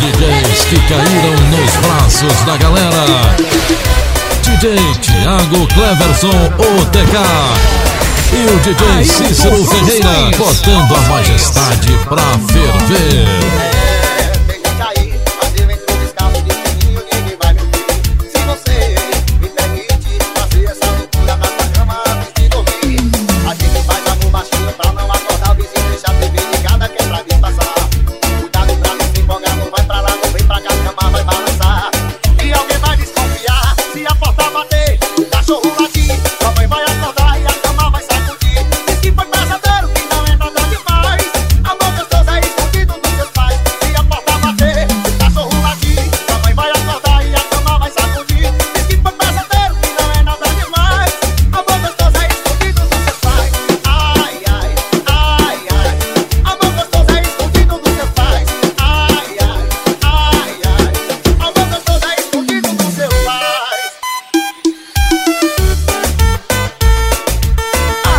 DJs que caíram nos braços da galera. DJ Thiago Cleverson OTK. E o DJ Cícero Ferreira botando a majestade.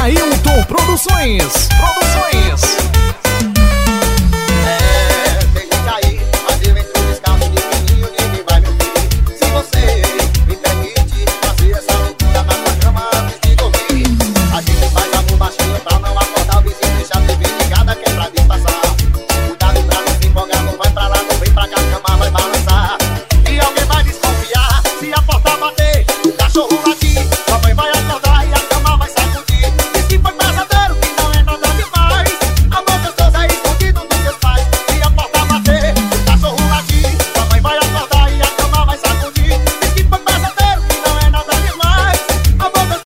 Ailton Produções. Produções. todo aquí.